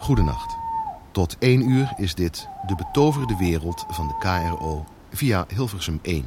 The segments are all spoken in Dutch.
Goedenacht. Tot 1 uur is dit De Betoverde Wereld van de KRO via Hilversum 1.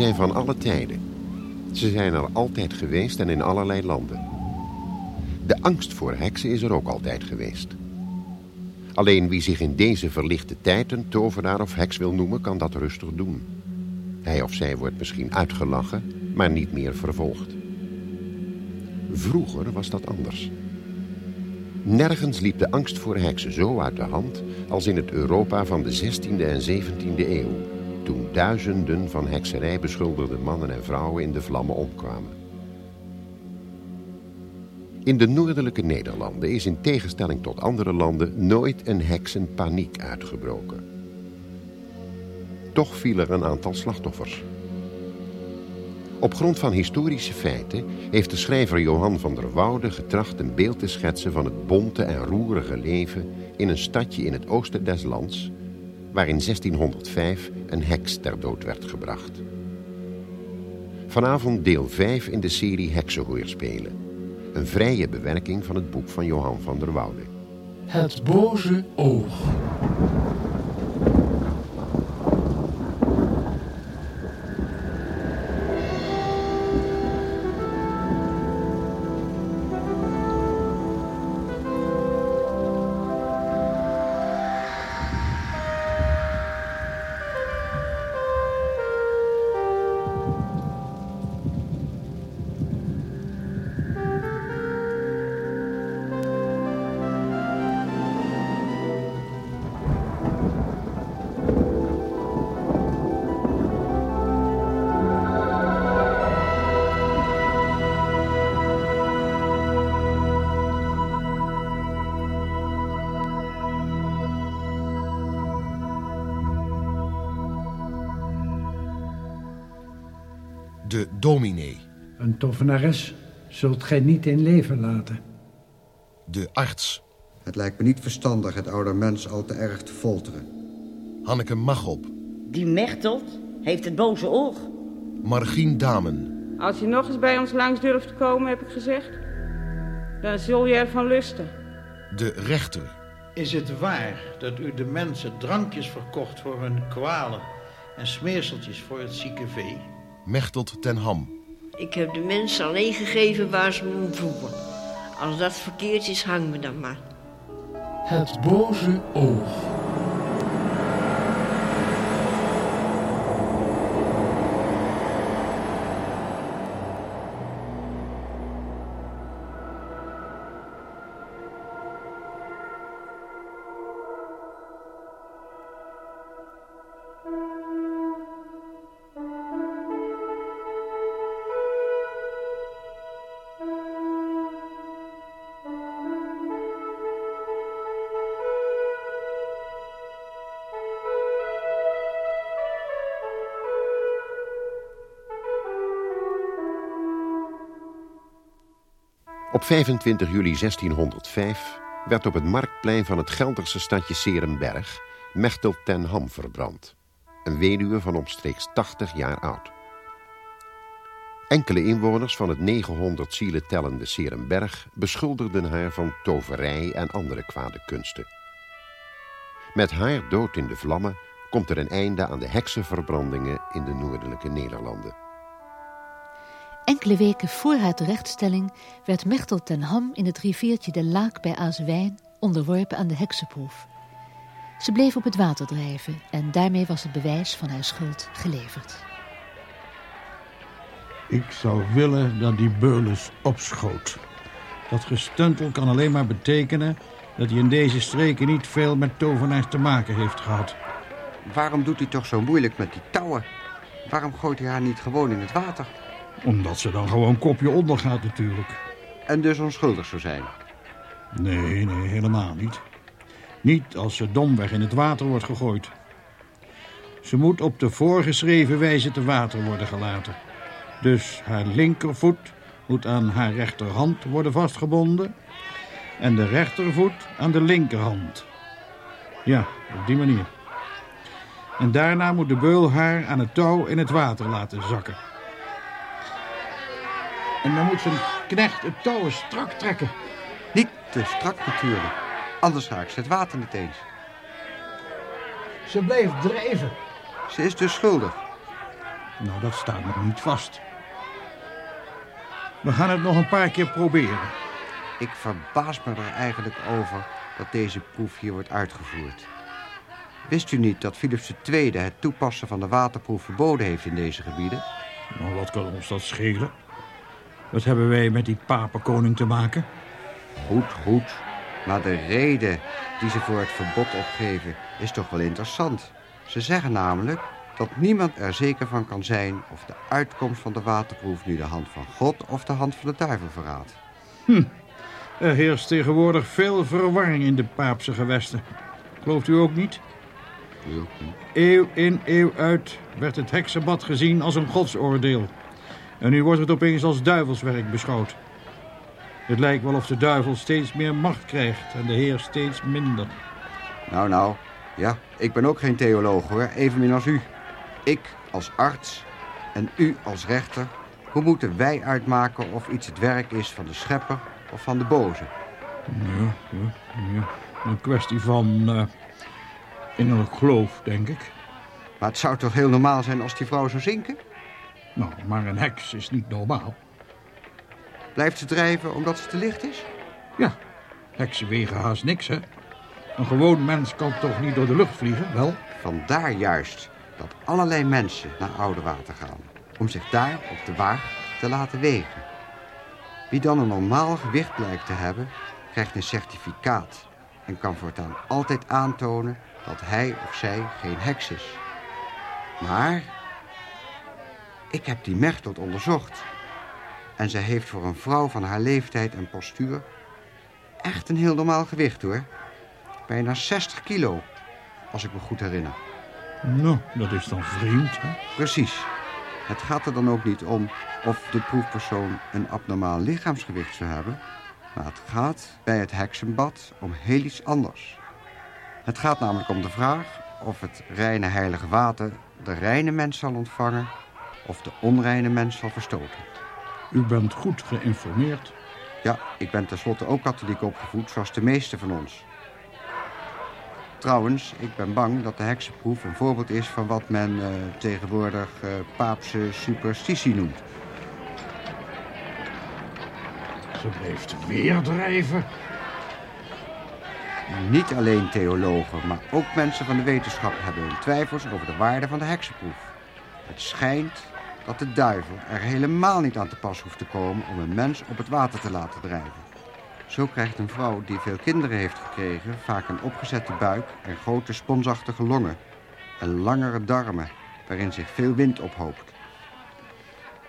Zijn van alle tijden. Ze zijn er altijd geweest en in allerlei landen. De angst voor heksen is er ook altijd geweest. Alleen wie zich in deze verlichte tijd een tovenaar of heks wil noemen, kan dat rustig doen. Hij of zij wordt misschien uitgelachen, maar niet meer vervolgd. Vroeger was dat anders. Nergens liep de angst voor heksen zo uit de hand als in het Europa van de 16e en 17e eeuw, toen duizenden van hekserij beschuldigde mannen en vrouwen in de vlammen omkwamen. In de noordelijke Nederlanden is in tegenstelling tot andere landen nooit een heksenpaniek uitgebroken. Toch viel er een aantal slachtoffers. Op grond van historische feiten heeft de schrijver Johan van der Woude getracht een beeld te schetsen van het bonte en roerige leven in een stadje in het oosten des lands, waar in 1605 een heks ter dood werd gebracht. Vanavond deel 5 in de serie Heksenhoorspelen. Een vrije bewerking van het boek van Johan van der Woude. Het boze oog. Tovenares zult gij niet in leven laten. De arts. Het lijkt me niet verstandig het oude mens al te erg te folteren. Hanneke Magop. Die Mechtelt heeft het boze oog. Margien Damen. Als je nog eens bij ons langs durft te komen, heb ik gezegd, dan zul je ervan lusten. De rechter. Is het waar dat u de mensen drankjes verkocht voor hun kwalen en smeerseltjes voor het zieke vee? Mechtelt ten Ham. Ik heb de mensen alleen gegeven waar ze me om. Als dat verkeerd is, hang me dan maar. Het boze oog. Op 25 juli 1605 werd op het marktplein van het Gelderse stadje Serenberg Mechtel ten Ham verbrand. een weduwe van omstreeks 80 jaar oud. Enkele inwoners van het 900 zielen tellende Serenberg beschuldigden haar van toverij en andere kwade kunsten. Met haar dood in de vlammen komt er een einde aan de heksenverbrandingen in de noordelijke Nederlanden. Enkele weken voor haar terechtstelling werd Mechtel ten Ham in het riviertje de Laak bij Aaswijn onderworpen aan de heksenproef. Ze bleef op het water drijven en daarmee was het bewijs van haar schuld geleverd. Ik zou willen dat die Beulens opschoot. Dat gestuntel kan alleen maar betekenen dat hij in deze streken niet veel met tovenaars te maken heeft gehad. Waarom doet hij toch zo moeilijk met die touwen? Waarom gooit hij haar niet gewoon in het water? Omdat ze dan gewoon kopje onder gaat natuurlijk. En dus onschuldig zou zijn? Nee, nee, helemaal niet. Niet als ze domweg in het water wordt gegooid. Ze moet op de voorgeschreven wijze te water worden gelaten. Dus haar linkervoet moet aan haar rechterhand worden vastgebonden... en de rechtervoet aan de linkerhand. Ja, op die manier. En daarna moet de beul haar aan het touw in het water laten zakken. En dan moet zijn knecht het touw strak trekken. Niet te strak natuurlijk. Anders raakt ze het water niet eens. Ze bleef drijven. Ze is dus schuldig. Nou, dat staat nog niet vast. We gaan het nog een paar keer proberen. Ik verbaas me er eigenlijk over dat deze proef hier wordt uitgevoerd. Wist u niet dat Philips II het toepassen van de waterproef verboden heeft in deze gebieden? Nou, wat kan ons dat schelen? Wat hebben wij met die papenkoning te maken? Goed, goed. Maar de reden die ze voor het verbod opgeven is toch wel interessant. Ze zeggen namelijk dat niemand er zeker van kan zijn... of de uitkomst van de waterproef nu de hand van God of de hand van de duivel verraadt. Hm. Er heerst tegenwoordig veel verwarring in de paapse gewesten. Gelooft u ook niet? Eeuw in, eeuw uit werd het heksenbad gezien als een godsoordeel. En nu wordt het opeens als duivelswerk beschouwd. Het lijkt wel of de duivel steeds meer macht krijgt en de heer steeds minder. Nou, nou. Ja, ik ben ook geen theoloog hoor, evenmin als u. Ik als arts en u als rechter. Hoe moeten wij uitmaken of iets het werk is van de schepper of van de boze? Ja, ja, ja. Een kwestie van uh, innerlijk geloof, denk ik. Maar het zou toch heel normaal zijn als die vrouw zou zinken? Nou, maar een heks is niet normaal. Blijft ze drijven omdat ze te licht is? Ja, heksen wegen haast niks, hè? Een gewoon mens kan toch niet door de lucht vliegen, wel? Vandaar juist dat allerlei mensen naar Oude Water gaan... om zich daar op de waag te laten wegen. Wie dan een normaal gewicht blijkt te hebben, krijgt een certificaat... en kan voortaan altijd aantonen dat hij of zij geen heks is. Maar ik heb die Mechtelt onderzocht. En ze heeft voor een vrouw van haar leeftijd en postuur... echt een heel normaal gewicht, hoor. Bijna 60 kilo, als ik me goed herinner. Nou, dat is dan vreemd, hè? Precies. Het gaat er dan ook niet om of de proefpersoon een abnormaal lichaamsgewicht zou hebben... maar het gaat bij het heksenbad om heel iets anders. Het gaat namelijk om de vraag of het reine heilige water de reine mens zal ontvangen of de onreine mens zal verstoten. U bent goed geïnformeerd. Ja, ik ben tenslotte ook katholiek opgevoed, zoals de meeste van ons. Trouwens, ik ben bang dat de heksenproef een voorbeeld is van wat men uh, tegenwoordig uh, paapse superstitie noemt. Ze blijft weer drijven. Niet alleen theologen, maar ook mensen van de wetenschap hebben hun twijfels over de waarde van de heksenproef. Het schijnt dat de duivel er helemaal niet aan te pas hoeft te komen om een mens op het water te laten drijven. Zo krijgt een vrouw die veel kinderen heeft gekregen vaak een opgezette buik en grote sponsachtige longen en langere darmen waarin zich veel wind ophoopt.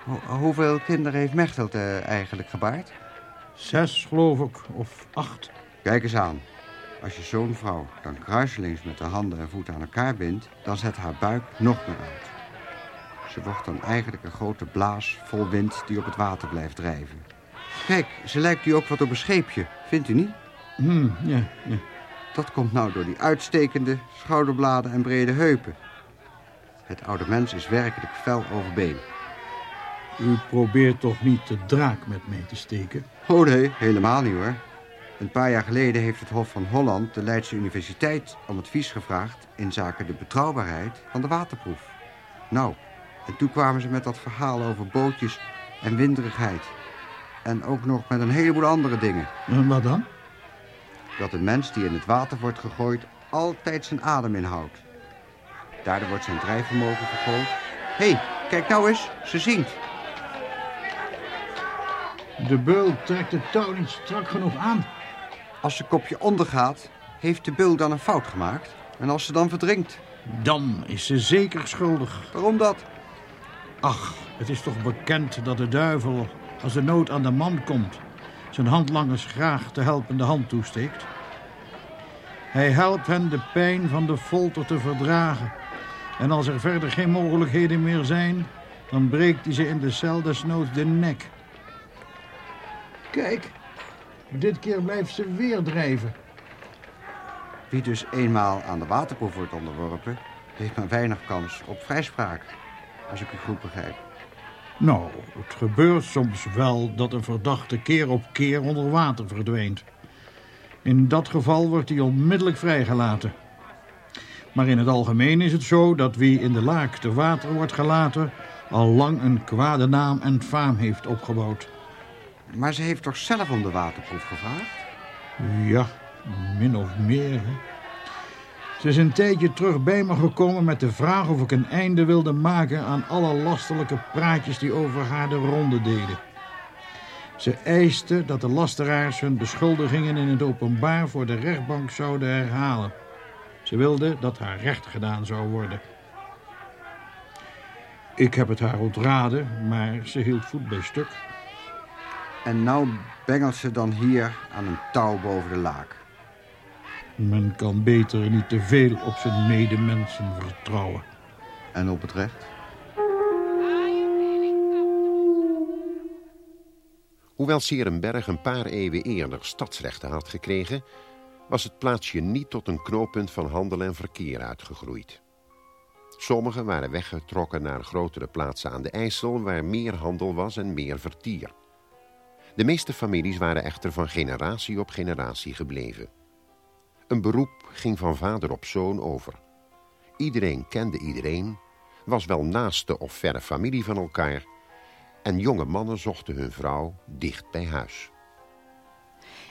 Ho hoeveel kinderen heeft Mechtelt uh, eigenlijk gebaard? Zes, geloof ik, of acht. Kijk eens aan. Als je zo'n vrouw dan kruiselings met de handen en voeten aan elkaar bindt, dan zet haar buik nog meer uit. Ze wordt dan eigenlijk een grote blaas vol wind die op het water blijft drijven. Kijk, ze lijkt u ook wat op een scheepje, vindt u niet? Hmm, ja, ja. Dat komt nou door die uitstekende schouderbladen en brede heupen. Het oude mens is werkelijk fel overbeen. U probeert toch niet de draak met mij te steken? Oh nee, helemaal niet hoor. Een paar jaar geleden heeft het Hof van Holland de Leidse Universiteit om advies gevraagd in zaken de betrouwbaarheid van de waterproef. Nou, en toen kwamen ze met dat verhaal over bootjes en winderigheid. En ook nog met een heleboel andere dingen. En wat dan? Dat een mens die in het water wordt gegooid altijd zijn adem inhoudt. Daardoor wordt zijn drijfvermogen vergroot. Hé, hey, kijk nou eens, ze zingt. De beul trekt het touw niet strak genoeg aan. Als ze kopje ondergaat, heeft de beul dan een fout gemaakt. En als ze dan verdrinkt? Dan is ze zeker schuldig. Waarom dat? Ach, het is toch bekend dat de duivel, als de nood aan de man komt... zijn handlangers graag de helpende hand toesteekt. Hij helpt hen de pijn van de folter te verdragen. En als er verder geen mogelijkheden meer zijn... dan breekt hij ze in de cel desnoods de nek. Kijk, dit keer blijft ze weer drijven. Wie dus eenmaal aan de waterproef wordt onderworpen... heeft maar weinig kans op vrijspraak, als ik u goed begrijp. Nou, het gebeurt soms wel dat een verdachte keer op keer onder water verdwijnt. In dat geval wordt hij onmiddellijk vrijgelaten. Maar in het algemeen is het zo dat wie in de laak te water wordt gelaten... al lang een kwade naam en faam heeft opgebouwd. Maar ze heeft toch zelf om de waterproef gevraagd? Ja, min of meer. Hè? Ze is een tijdje terug bij me gekomen met de vraag of ik een einde wilde maken aan alle lastelijke praatjes die over haar de ronde deden. Ze eiste dat de lasteraars hun beschuldigingen in het openbaar voor de rechtbank zouden herhalen. Ze wilde dat haar recht gedaan zou worden. Ik heb het haar ontraden, maar ze hield voet bij stuk. En nou bengelt ze dan hier aan een touw boven de laak. Men kan beter niet te veel op zijn medemensen vertrouwen. En op het recht? Hoewel Serenberg een paar eeuwen eerder stadsrechten had gekregen... was het plaatsje niet tot een knooppunt van handel en verkeer uitgegroeid. Sommigen waren weggetrokken naar grotere plaatsen aan de IJssel... waar meer handel was en meer vertier. De meeste families waren echter van generatie op generatie gebleven. Een beroep ging van vader op zoon over. Iedereen kende iedereen, was wel naaste of verre familie van elkaar... en jonge mannen zochten hun vrouw dicht bij huis.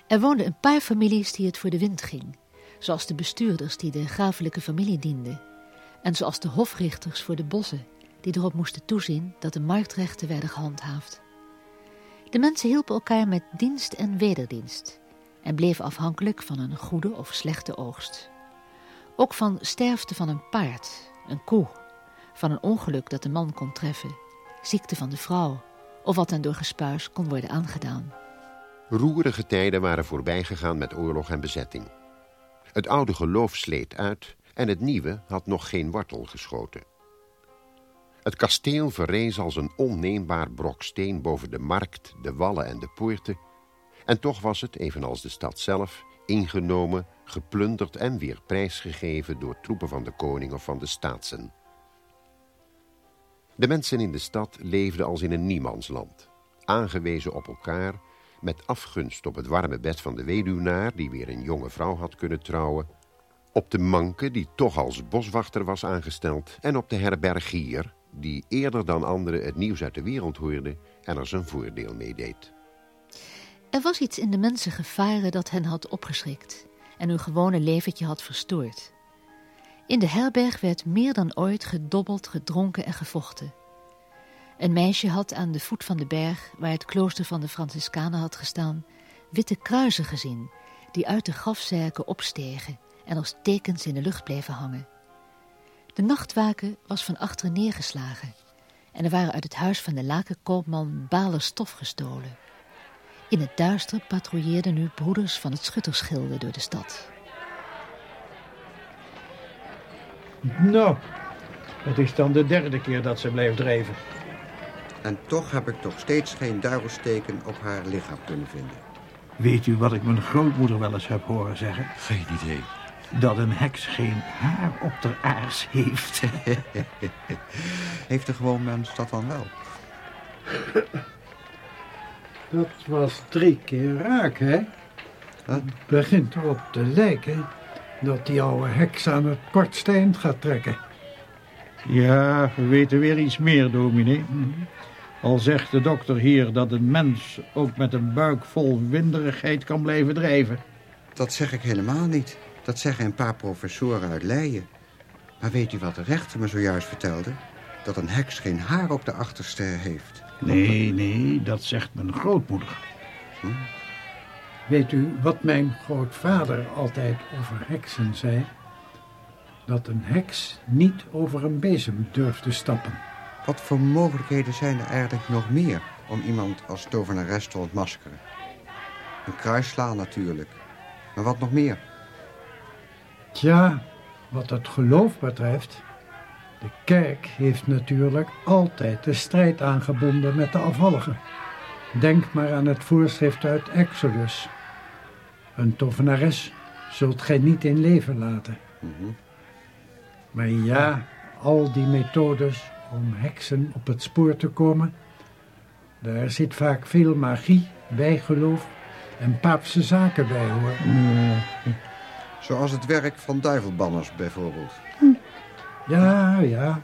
Er woonden een paar families die het voor de wind ging. Zoals de bestuurders die de grafelijke familie dienden. En zoals de hofrichters voor de bossen die erop moesten toezien dat de marktrechten werden gehandhaafd. De mensen hielpen elkaar met dienst en wederdienst en bleven afhankelijk van een goede of slechte oogst. Ook van sterfte van een paard, een koe, van een ongeluk dat de man kon treffen, ziekte van de vrouw of wat hen door gespuis kon worden aangedaan. Roerige tijden waren voorbijgegaan met oorlog en bezetting. Het oude geloof sleet uit en het nieuwe had nog geen wortel geschoten. Het kasteel verrees als een onneembaar brok steen boven de markt, de wallen en de poorten. En toch was het, evenals de stad zelf, ingenomen, geplunderd en weer prijsgegeven door troepen van de koning of van de staatsen. De mensen in de stad leefden als in een niemandsland, aangewezen op elkaar, met afgunst op het warme bed van de weduwnaar, die weer een jonge vrouw had kunnen trouwen, op de manke, die toch als boswachter was aangesteld, en op de herbergier, die eerder dan anderen het nieuws uit de wereld hoorde en er zijn voordeel mee deed. Er was iets in de mensen gevaren dat hen had opgeschrikt en hun gewone leventje had verstoord. In de herberg werd meer dan ooit gedobbeld, gedronken en gevochten. Een meisje had aan de voet van de berg, waar het klooster van de Franciscanen had gestaan, witte kruisen gezien, die uit de grafzerken opstegen en als tekens in de lucht bleven hangen. De nachtwaken was van achteren neergeslagen en er waren uit het huis van de lakenkoopman balen stof gestolen. In het duister patrouilleerden nu broeders van het schuttersgilde door de stad. Nou, het is dan de derde keer dat ze blijft drijven. En toch heb ik toch steeds geen duivelsteken op haar lichaam kunnen vinden. Weet u wat ik mijn grootmoeder wel eens heb horen zeggen? Geen idee. dat een heks geen haar op de aars heeft. Heeft de gewoon mens dat dan wel? Dat was drie keer raak, hè? Het begint erop te lijken dat die oude heks aan het kortste eind gaat trekken. Ja, we weten weer iets meer, dominee. Al zegt de dokter hier dat een mens ook met een buik vol winderigheid kan blijven drijven. Dat zeg ik helemaal niet. Dat zeggen een paar professoren uit Leiden. Maar weet u wat de rechter me zojuist vertelde? Dat een heks geen haar op de achterste heeft. Nee, nee, dat zegt mijn grootmoeder. Weet u wat mijn grootvader altijd over heksen zei? Dat een heks niet over een bezem durfde stappen. Wat voor mogelijkheden zijn er eigenlijk nog meer om iemand als tovenares te ontmaskeren? Een kruis slaan natuurlijk. Maar wat nog meer? Tja, wat het geloof betreft... De kerk heeft natuurlijk altijd de strijd aangebonden met de afvalligen. Denk maar aan het voorschrift uit Exodus. Een tovenares zult gij niet in leven laten. Maar ja, al die methodes om heksen op het spoor te komen... daar zit vaak veel magie, bijgeloof en paapse zaken bij, hoor. Zoals het werk van duivelbanners bijvoorbeeld. Ja, ja,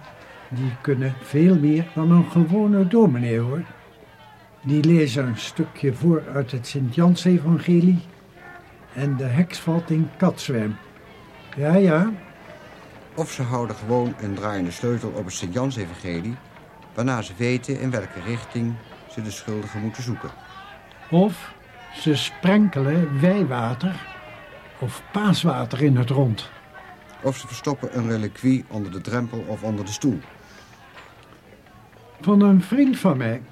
die kunnen veel meer dan een gewone dominee, hoor. Die lezen een stukje voor uit het Sint-Jans-evangelie... en de heks valt in katzwem. Ja, ja, Of ze houden gewoon een draaiende sleutel op het Sint-Jans-evangelie... waarna ze weten in welke richting ze de schuldigen moeten zoeken. Of ze sprenkelen wijwater of paaswater in het rond. Of ze verstoppen een reliquie onder de drempel of onder de stoel. Van een vriend van mij,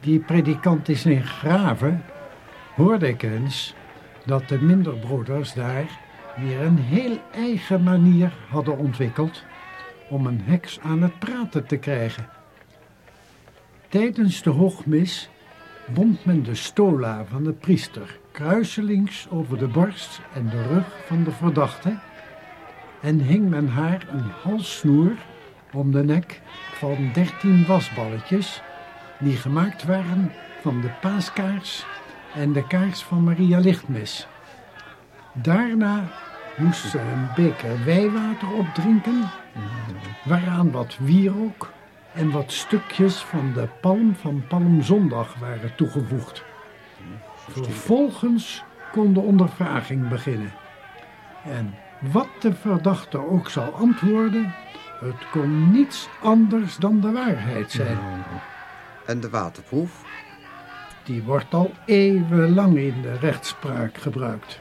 die predikant is in Graven, hoorde ik eens dat de minderbroeders daar weer een heel eigen manier hadden ontwikkeld om een heks aan het praten te krijgen. Tijdens de hoogmis bond men de stola van de priester kruiselings over de borst en de rug van de verdachte en hing men haar een halssnoer om de nek van dertien wasballetjes die gemaakt waren van de paaskaars en de kaars van Maria Lichtmis. Daarna moest ze een beker wijwater opdrinken, waaraan wat wierook en wat stukjes van de palm van Palmzondag waren toegevoegd. Vervolgens kon de ondervraging beginnen. En wat de verdachte ook zal antwoorden, het kon niets anders dan de waarheid zijn. En de waterproef? Die wordt al eeuwenlang in de rechtspraak gebruikt.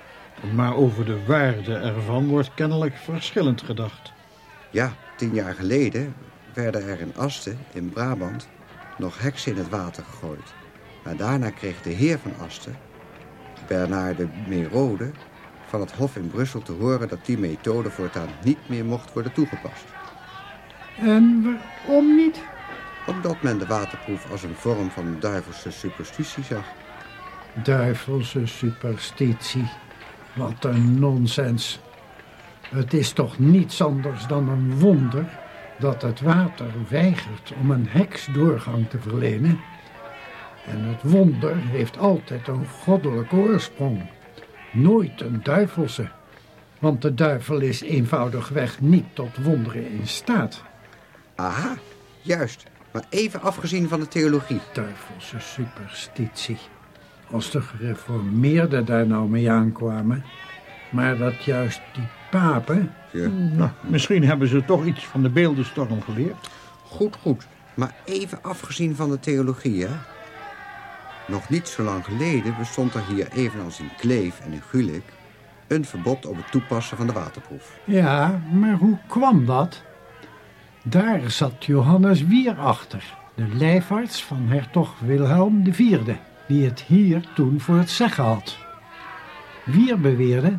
Maar over de waarde ervan wordt kennelijk verschillend gedacht. Ja, tien jaar geleden werden er in Asten, in Brabant, nog heksen in het water gegooid. Maar daarna kreeg de heer van Asten, Bernard de Merode, van het Hof in Brussel te horen dat die methode voortaan niet meer mocht worden toegepast. En waarom niet? Omdat men de waterproef als een vorm van duivelse superstitie zag. Duivelse superstitie. Wat een nonsens. Het is toch niets anders dan een wonder dat het water weigert om een heks doorgang te verlenen. En het wonder heeft altijd een goddelijke oorsprong. Nooit een duivelse. Want de duivel is eenvoudigweg niet tot wonderen in staat. Aha, juist. Maar even afgezien van de theologie. Duivelse superstitie. Als de gereformeerden daar nou mee aankwamen. Maar dat juist die papen... Ja. Nou, misschien hebben ze toch iets van de beeldenstorm geleerd. Goed, goed. Maar even afgezien van de theologie, hè? Nog niet zo lang geleden bestond er hier, evenals in Kleef en in Gulik... een verbod op het toepassen van de waterproef. Ja, maar hoe kwam dat? Daar zat Johannes Wier achter, de lijfarts van hertog Wilhelm IV, die het hier toen voor het zeggen had. Wier beweerde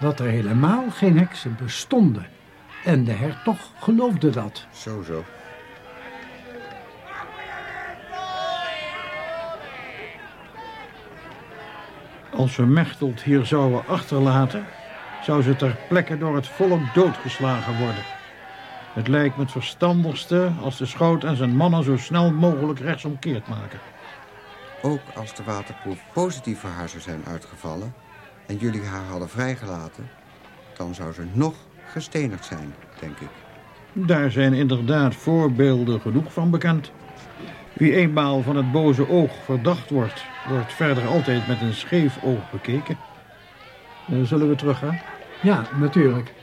dat er helemaal geen heksen bestonden en de hertog geloofde dat. Zo, zo. Als we Mechtelt hier zouden achterlaten, zou ze ter plekke door het volk doodgeslagen worden. Het lijkt me het verstandigste als de schout en zijn mannen zo snel mogelijk rechtsomkeerd maken. Ook als de waterproef positief voor haar zou zijn uitgevallen... en jullie haar hadden vrijgelaten... dan zou ze nog gestenigd zijn, denk ik. Daar zijn inderdaad voorbeelden genoeg van bekend. Wie eenmaal van het boze oog verdacht wordt... wordt verder altijd met een scheef oog bekeken. Uh, zullen we teruggaan? Ja, natuurlijk.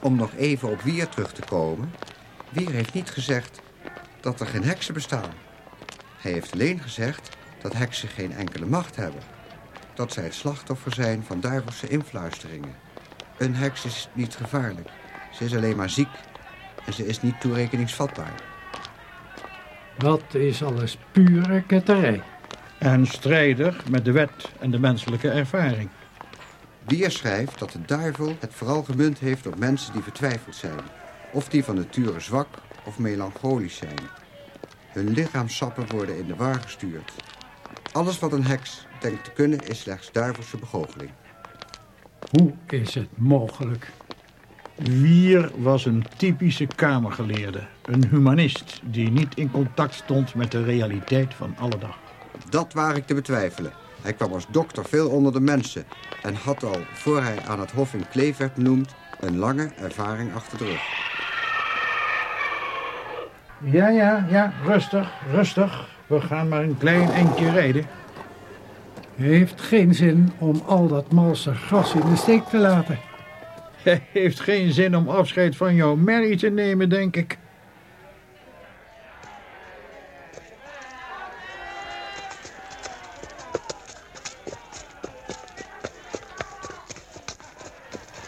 Om nog even op Wier terug te komen... Wier heeft niet gezegd dat er geen heksen bestaan. Hij heeft alleen gezegd dat heksen geen enkele macht hebben. Dat zij het slachtoffer zijn van duivelse influisteringen. Een heks is niet gevaarlijk. Ze is alleen maar ziek en ze is niet toerekeningsvatbaar. Dat is alles pure ketterij. En strijdig met de wet en de menselijke ervaring. Wier schrijft dat de duivel het vooral gemunt heeft op mensen die vertwijfeld zijn. Of die van nature zwak of melancholisch zijn. Hun lichaamsappen worden in de war gestuurd. Alles wat een heks denkt te kunnen is slechts duivelse begoocheling. Hoe is het mogelijk? Wier was een typische kamergeleerde. Een humanist die niet in contact stond met de realiteit van alle dag. Dat waar ik te betwijfelen. Hij kwam als dokter veel onder de mensen... en had al, voor hij aan het hof in Kleef werd benoemd... een lange ervaring achter de rug. Ja, ja, ja, rustig, rustig. We gaan maar een klein eindje rijden. Heeft geen zin om al dat malse gras in de steek te laten. Het heeft geen zin om afscheid van jouw Mary te nemen, denk ik.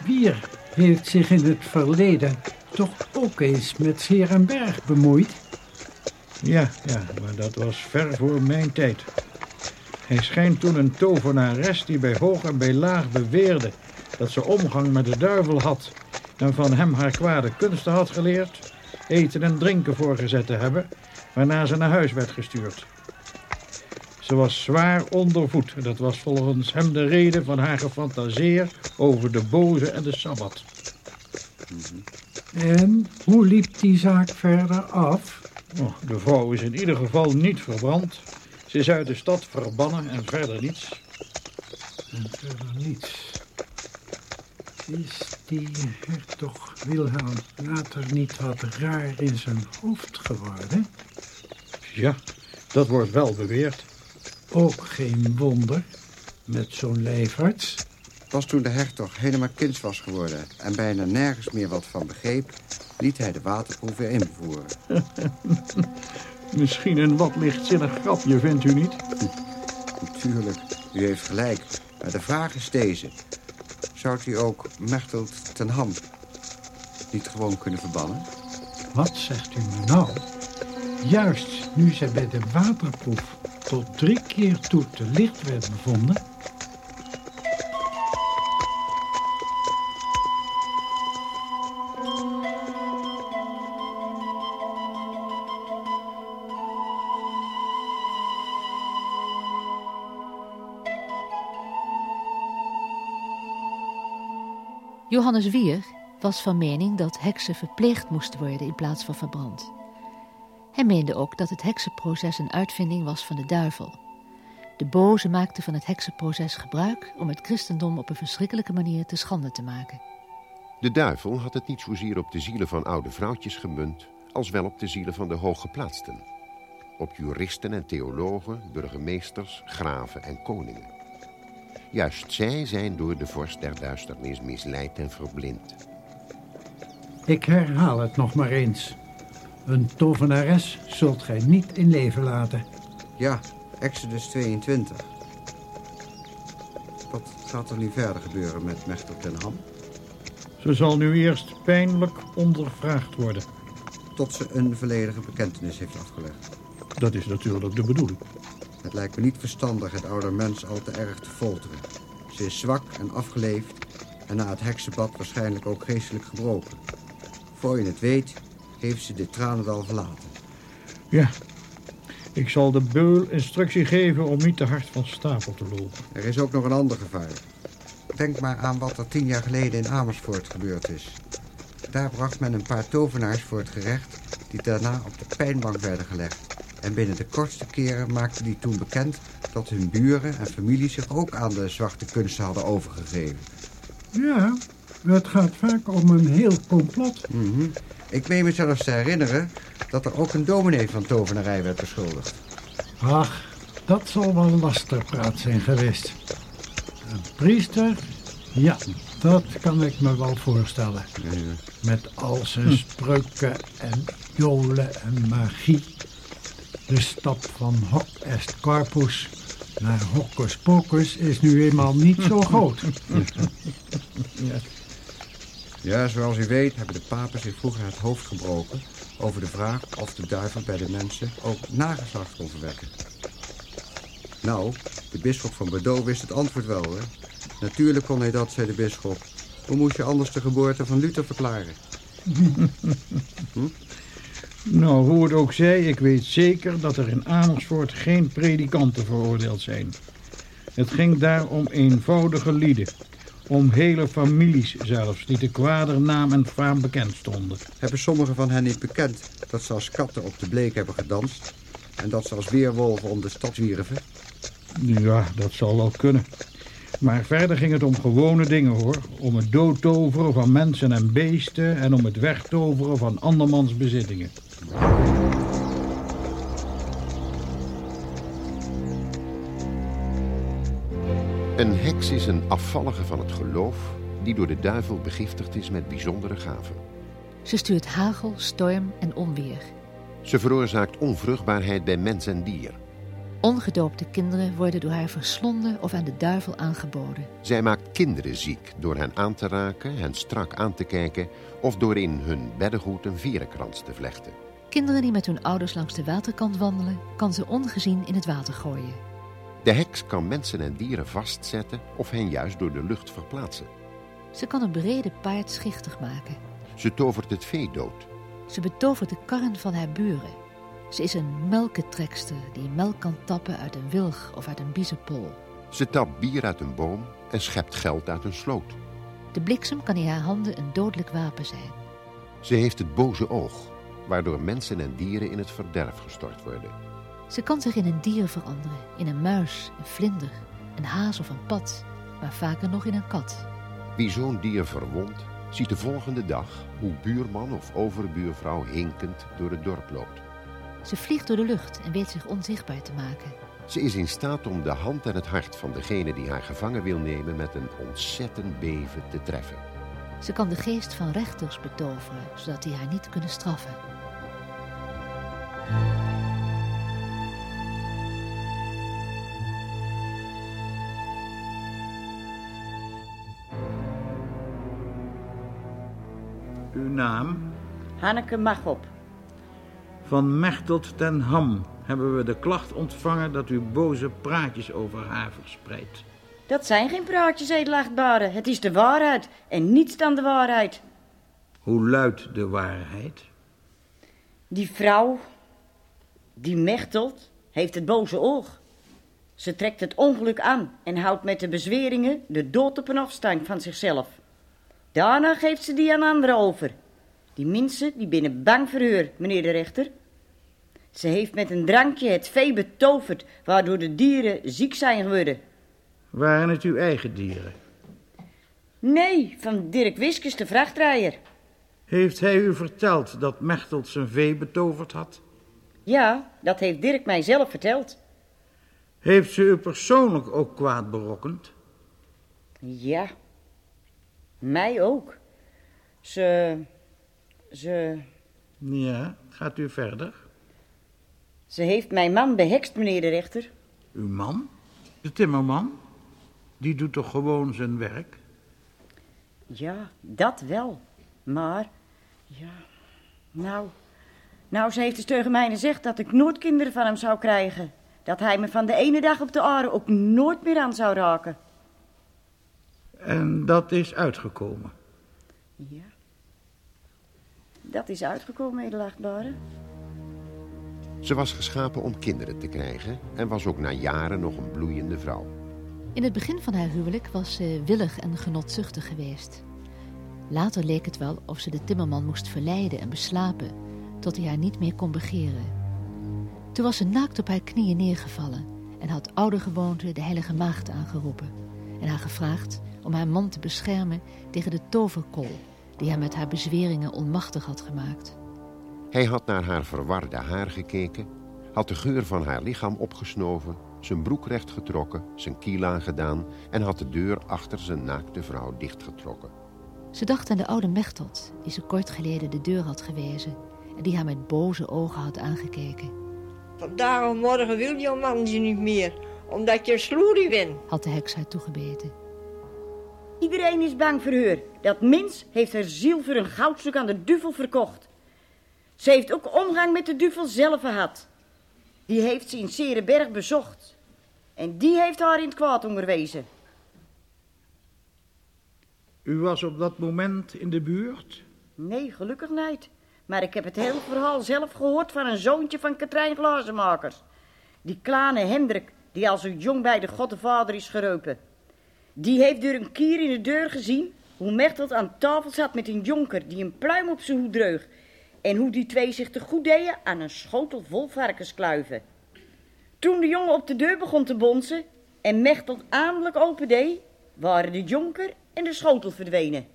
Wier heeft zich in het verleden toch ook eens met Serenberg bemoeid? Ja, ja, maar dat was ver voor mijn tijd. Hij schijnt toen een tovenares die bij hoog en bij laag beweerde dat ze omgang met de duivel had en van hem haar kwade kunsten had geleerd, eten en drinken voorgezet te hebben, waarna ze naar huis werd gestuurd. Ze was zwaar ondervoed. Dat was volgens hem de reden van haar gefantaseer over de boze en de sabbat. En hoe liep die zaak verder af? Oh, de vrouw is in ieder geval niet verbrand. Ze is uit de stad verbannen en verder niets. En verder niets. Is die hertog Wilhelm later niet wat raar in zijn hoofd geworden? Ja, dat wordt wel beweerd. Ook geen wonder met zo'n lijfarts. Pas toen de hertog helemaal kind was geworden en bijna nergens meer wat van begreep, liet hij de waterproef weer invoeren. Misschien een wat lichtzinnig grapje, vindt u niet? Natuurlijk, u heeft gelijk. Maar de vraag is deze. Zou u ook Mechtelt ten Ham niet gewoon kunnen verbannen? Wat zegt u nou? Juist nu zij bij de waterproef tot drie keer toe te licht werd bevonden... Johannes Wier was van mening dat heksen verpleegd moesten worden in plaats van verbrand. Hij meende ook dat het heksenproces een uitvinding was van de duivel. De boze maakte van het heksenproces gebruik om het christendom op een verschrikkelijke manier te schande te maken. De duivel had het niet zozeer op de zielen van oude vrouwtjes gemunt... als wel op de zielen van de hooggeplaatsten. Op juristen en theologen, burgemeesters, graven en koningen. Juist zij zijn door de vorst der duisternis misleid en verblind. Ik herhaal het nog maar eens. Een tovenares zult gij niet in leven laten. Ja, Exodus 22. Wat gaat er nu verder gebeuren met Mechtel ten Ham? Ze zal nu eerst pijnlijk ondervraagd worden. Tot ze een volledige bekentenis heeft afgelegd. Dat is natuurlijk de bedoeling. Het lijkt me niet verstandig het oude mens al te erg te folteren. Ze is zwak en afgeleefd en na het heksenbad waarschijnlijk ook geestelijk gebroken. Voor je het weet, heeft ze dit tranendal verlaten. Ja, Ik zal de beul instructie geven om niet te hard van stapel te lopen. Er is ook nog een ander gevaar. Denk maar aan wat er tien jaar geleden in Amersfoort gebeurd is. Daar bracht men een paar tovenaars voor het gerecht... die daarna op de pijnbank werden gelegd. En binnen de kortste keren maakten die toen bekend... dat hun buren en familie zich ook aan de zwarte kunsten hadden overgegeven. Ja, het gaat vaak om een heel complot. Mhm. Ik meen me zelfs te herinneren dat er ook een dominee van tovenarij werd beschuldigd. Ach, dat zal wel lasterpraat zijn geweest. Een priester? Ja, dat kan ik me wel voorstellen. Met al zijn spreuken en jolen en magie. De stap van hoc est corpus naar hocus pocus is nu eenmaal niet zo groot. Ja, zoals u weet hebben de papen zich vroeger het hoofd gebroken... over de vraag of de duivel bij de mensen ook nageslacht kon verwekken. Nou, de bisschop van Bordeaux wist het antwoord wel, hè? Natuurlijk kon hij dat, zei de bisschop. Hoe moest je anders de geboorte van Luther verklaren? Nou, hoe het ook zij, ik weet zeker dat er in Amersfoort geen predikanten veroordeeld zijn. Het ging daar om eenvoudige lieden. Om hele families zelfs, die te kwader naam en faam bekend stonden. Hebben sommigen van hen niet bekend dat ze als katten op de bleek hebben gedanst... en dat ze als weerwolven om de stad zwierven? Ja, dat zal wel kunnen. Maar verder ging het om gewone dingen, hoor. Om het doodtoveren van mensen en beesten... en om het wegtoveren van andermans bezittingen. Een heks is een afvallige van het geloof die door de duivel begiftigd is met bijzondere gaven. Ze stuurt hagel, storm en onweer. Ze veroorzaakt onvruchtbaarheid bij mens en dier. Ongedoopte kinderen worden door haar verslonden of aan de duivel aangeboden. Zij maakt kinderen ziek door hen aan te raken, hen strak aan te kijken... of door in hun beddengoed een vierenkrans te vlechten. Kinderen die met hun ouders langs de waterkant wandelen, kan ze ongezien in het water gooien. De heks kan mensen en dieren vastzetten of hen juist door de lucht verplaatsen. Ze kan een bereden paard schichtig maken. Ze tovert het vee dood. Ze betovert de karren van haar buren. Ze is een melketrekster die melk kan tappen uit een wilg of uit een biezenpol. Ze tapt bier uit een boom en schept geld uit een sloot. De bliksem kan in haar handen een dodelijk wapen zijn. Ze heeft het boze oog, waardoor mensen en dieren in het verderf gestort worden. Ze kan zich in een dier veranderen, in een muis, een vlinder, een haas of een pad, maar vaker nog in een kat. Wie zo'n dier verwondt, ziet de volgende dag hoe buurman of overbuurvrouw hinkend door het dorp loopt. Ze vliegt door de lucht en weet zich onzichtbaar te maken. Ze is in staat om de hand en het hart van degene die haar gevangen wil nemen met een ontzettend beven te treffen. Ze kan de geest van rechters betoveren, zodat die haar niet kunnen straffen. Uw naam? Hanneke Magop. Van Mechtelt ten Ham hebben we de klacht ontvangen dat u boze praatjes over haar verspreidt. Dat zijn geen praatjes, edelachtbare. Het is de waarheid en niets dan de waarheid. Hoe luidt de waarheid? Die vrouw, die Mechtelt, heeft het boze oog. Ze trekt het ongeluk aan en houdt met de bezweringen de dood op een afstand van zichzelf. Daarna geeft ze die aan anderen over. Die mensen die binnen bang verheur, meneer de rechter. Ze heeft met een drankje het vee betoverd, waardoor de dieren ziek zijn geworden. Waren het uw eigen dieren? Nee, van Dirk Wiskes, de vrachtrijder. Heeft hij u verteld dat Mechtelt zijn vee betoverd had? Ja, dat heeft Dirk mij zelf verteld. Heeft ze u persoonlijk ook kwaad berokkend? Ja, mij ook. Ze, ze, Ja, gaat u verder. ze heeft mijn man behekst, meneer de rechter. Uw man? De timmerman? Die doet toch gewoon zijn werk? Ja, dat wel. Maar, ja, nou, nou, ze heeft dus tegen mij gezegd dat ik nooit kinderen van hem zou krijgen. Dat hij me van de ene dag op de andere ook nooit meer aan zou raken. En dat is uitgekomen. Ja. Dat is uitgekomen, edelachtbare. Ze was geschapen om kinderen te krijgen en was ook na jaren nog een bloeiende vrouw. In het begin van haar huwelijk was ze willig en genotzuchtig geweest. Later leek het wel of ze de timmerman moest verleiden en beslapen, tot hij haar niet meer kon begeren. Toen was ze naakt op haar knieën neergevallen en had oudergewoonte de heilige maagd aangeroepen en haar gevraagd om haar man te beschermen tegen de toverkol die haar met haar bezweringen onmachtig had gemaakt. Hij had naar haar verwarde haar gekeken, had de geur van haar lichaam opgesnoven, zijn broek rechtgetrokken, zijn kiel aangedaan en had de deur achter zijn naakte vrouw dichtgetrokken. Ze dacht aan de oude Mechtelt, die ze kort geleden de deur had gewezen en die haar met boze ogen had aangekeken. Vandaag of morgen wil jouw man je niet meer, omdat je een sloerie bent. Had de heks haar toegebeten. Iedereen is bang voor haar. Dat mens heeft haar ziel voor een goudstuk aan de duvel verkocht. Ze heeft ook omgang met de duvel zelf gehad. Die heeft ze in Serenberg bezocht. En die heeft haar in het kwaad onderwezen. U was op dat moment in de buurt? Nee, gelukkig niet. Maar ik heb het hele verhaal zelf gehoord van een zoontje van Katrijn Glazenmakers. Die kleine Hendrik, die al zo jong bij de God de Vader is geroepen. Die heeft door een kier in de deur gezien hoe Mechtelt aan tafel zat met een jonker die een pluim op zijn hoed dreug. En hoe die twee zich te goed deden aan een schotel vol varkenskluiven. Toen de jongen op de deur begon te bonzen en Mechtelt aandelijk opendeed, waren de jonker en de schotel verdwenen.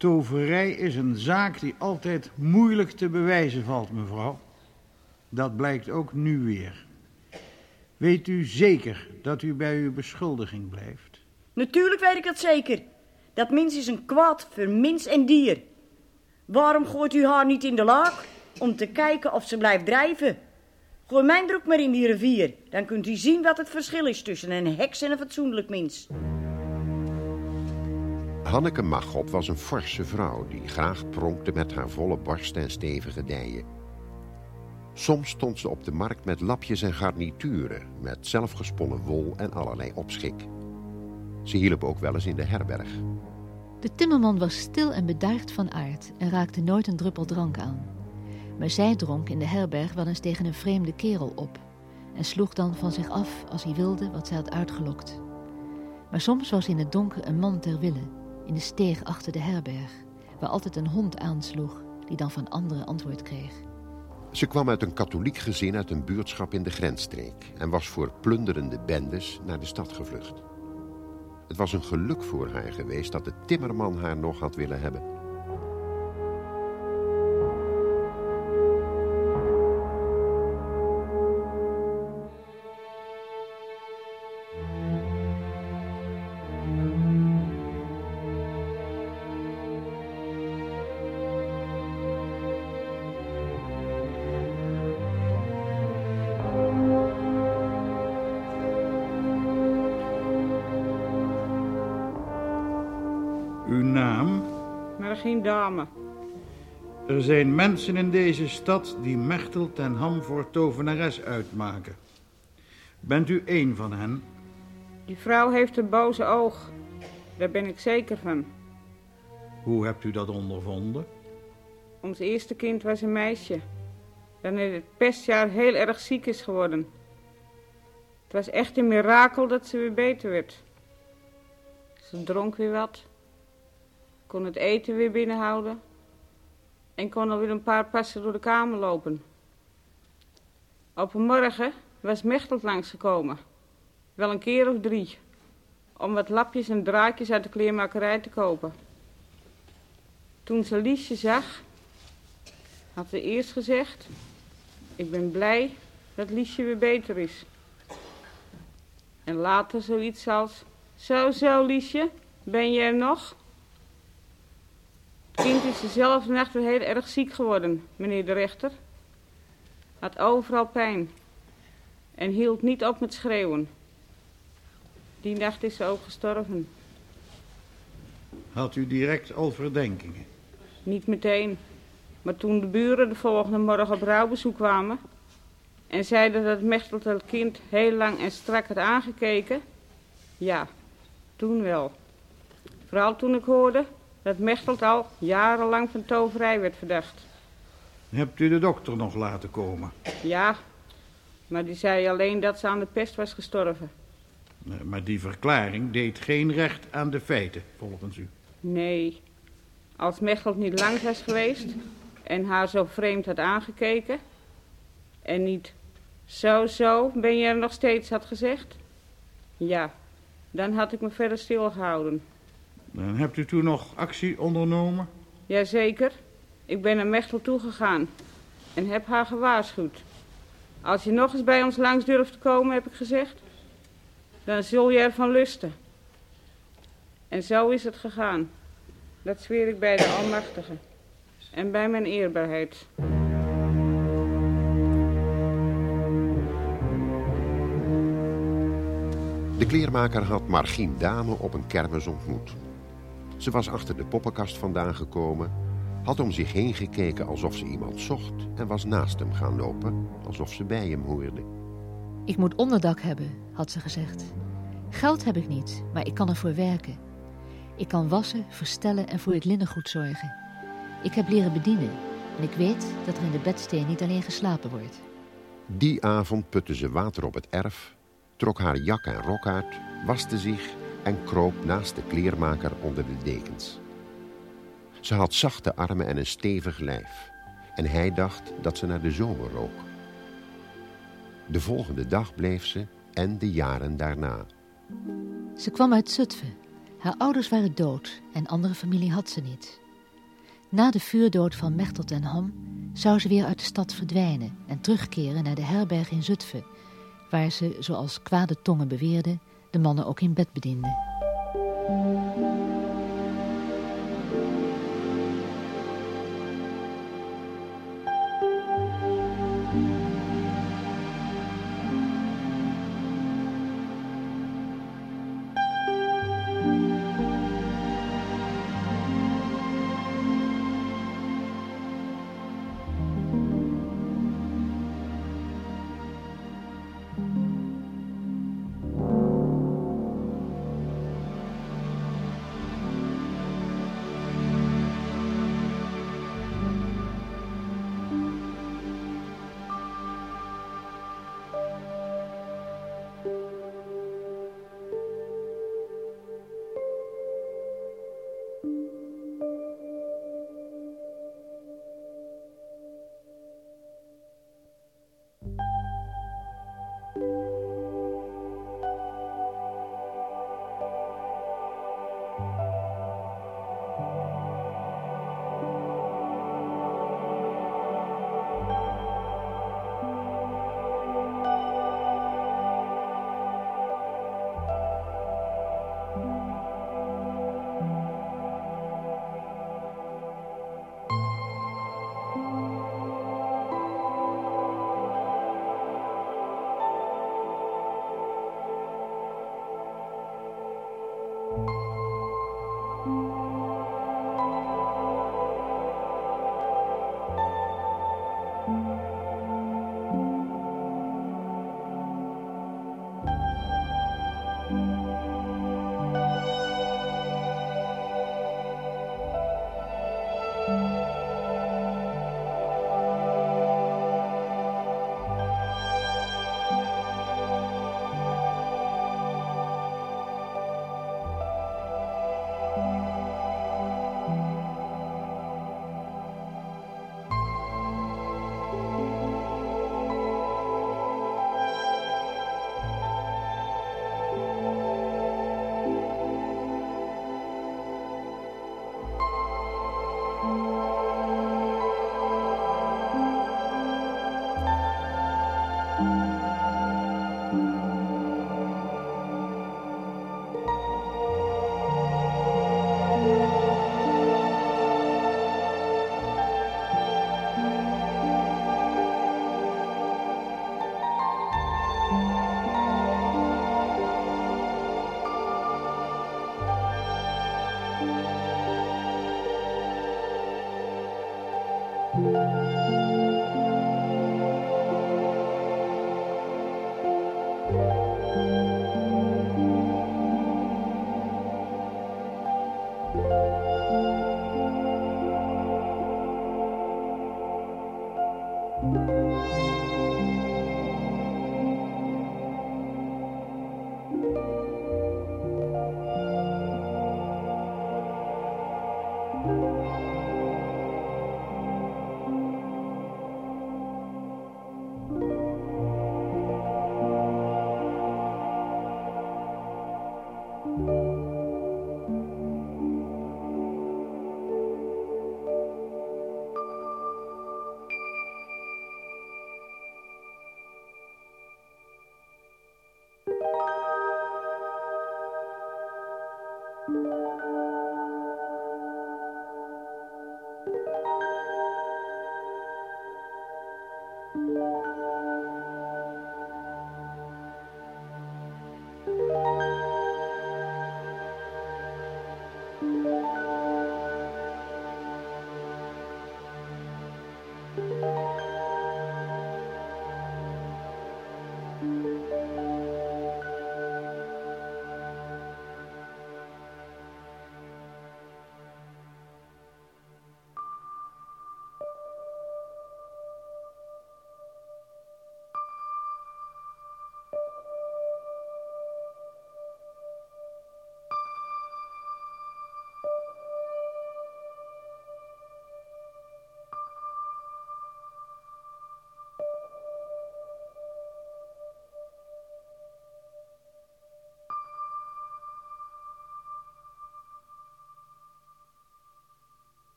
Toverij is een zaak die altijd moeilijk te bewijzen valt, mevrouw. Dat blijkt ook nu weer. Weet u zeker dat u bij uw beschuldiging blijft? Natuurlijk weet ik dat zeker. Dat mens is een kwaad voor mens en dier. Waarom gooit u haar niet in de laak? Om te kijken of ze blijft drijven. Gooi mijn broek maar in die rivier. Dan kunt u zien wat het verschil is tussen een heks en een fatsoenlijk mens. Hanneke Magop was een forse vrouw die graag pronkte met haar volle borst en stevige dijen. Soms stond ze op de markt met lapjes en garnituren, met zelfgesponnen wol en allerlei opschik. Ze hielp ook wel eens in de herberg. De timmerman was stil en bedaard van aard en raakte nooit een druppel drank aan. Maar zij dronk in de herberg wel eens tegen een vreemde kerel op en sloeg dan van zich af als hij wilde wat zij had uitgelokt. Maar soms was in het donker een man ter wille, in de steeg achter de herberg, waar altijd een hond aansloeg, die dan van anderen antwoord kreeg. Ze kwam uit een katholiek gezin uit een buurtschap in de grensstreek en was voor plunderende bendes naar de stad gevlucht. Het was een geluk voor haar geweest dat de timmerman haar nog had willen hebben. Geen dame. Er zijn mensen in deze stad die Mechtel ten Ham voor tovenares uitmaken. Bent u één van hen? Die vrouw heeft een boze oog. Daar ben ik zeker van. Hoe hebt u dat ondervonden? Ons eerste kind was een meisje. Dat in het pestjaar heel erg ziek is geworden. Het was echt een mirakel dat ze weer beter werd. Ze dronk weer wat. Kon het eten weer binnenhouden. En kon alweer een paar passen door de kamer lopen. Op een morgen was Mechtelt langsgekomen. Wel een keer of drie. Om wat lapjes en draadjes uit de kleermakerij te kopen. Toen ze Liesje zag, had ze eerst gezegd... Ik ben blij dat Liesje weer beter is. En later zoiets als... Zo, zo, Liesje, ben je er nog? Het kind is dezelfde nacht weer heel erg ziek geworden, meneer de rechter. Had overal pijn. En hield niet op met schreeuwen. Die nacht is ze ook gestorven. Had u direct al verdenkingen? Niet meteen. Maar toen de buren de volgende morgen op rouwbezoek kwamen... en zeiden dat Mechtelt het kind heel lang en strak had aangekeken... ja, toen wel. Vooral toen ik hoorde dat Mechtelt al jarenlang van toverij werd verdacht. Hebt u de dokter nog laten komen? Ja, maar die zei alleen dat ze aan de pest was gestorven. Maar die verklaring deed geen recht aan de feiten, volgens u. Nee, als Mechelt niet langs was geweest en haar zo vreemd had aangekeken... en niet zo, zo ben je er nog steeds had gezegd... ja, dan had ik me verder stilgehouden. En hebt u toen nog actie ondernomen? Jazeker, ik ben naar Mechtel toegegaan en heb haar gewaarschuwd. Als je nog eens bij ons langs durft te komen, heb ik gezegd, dan zul je ervan lusten. En zo is het gegaan. Dat zweer ik bij de Almachtige en bij mijn eerbaarheid. De kleermaker had Margien Dame op een kermis ontmoet. Ze was achter de poppenkast vandaan gekomen, had om zich heen gekeken alsof ze iemand zocht en was naast hem gaan lopen, alsof ze bij hem hoorde. Ik moet onderdak hebben, had ze gezegd. Geld heb ik niet, maar ik kan ervoor werken. Ik kan wassen, verstellen en voor het linnengoed zorgen. Ik heb leren bedienen en ik weet dat er in de bedsteen niet alleen geslapen wordt. Die avond putte ze water op het erf, trok haar jak en rok uit, waste zich en kroop naast de kleermaker onder de dekens. Ze had zachte armen en een stevig lijf. En hij dacht dat ze naar de zomer rook. De volgende dag bleef ze en de jaren daarna. Ze kwam uit Zutphen. Haar ouders waren dood en andere familie had ze niet. Na de vuurdood van Mechtelt en Ham zou ze weer uit de stad verdwijnen en terugkeren naar de herberg in Zutphen, waar ze, zoals kwade tongen beweerden, de mannen ook in bed bediende.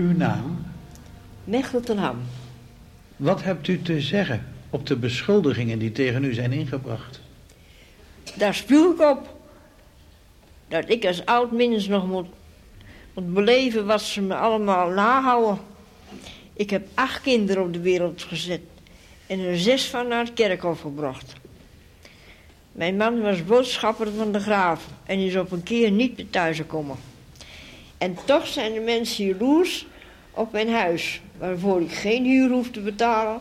Uw naam? Mechtel ten Ham. Wat hebt u te zeggen op de beschuldigingen die tegen u zijn ingebracht? Daar spuug ik op. Dat ik als oud mens nog moet, moet beleven wat ze me allemaal nahouden. Ik heb acht kinderen op de wereld gezet en er zes van naar het kerkhof gebracht. Mijn man was boodschapper van de graaf en is op een keer niet meer thuis gekomen. En toch zijn de mensen jaloers op mijn huis, waarvoor ik geen huur hoef te betalen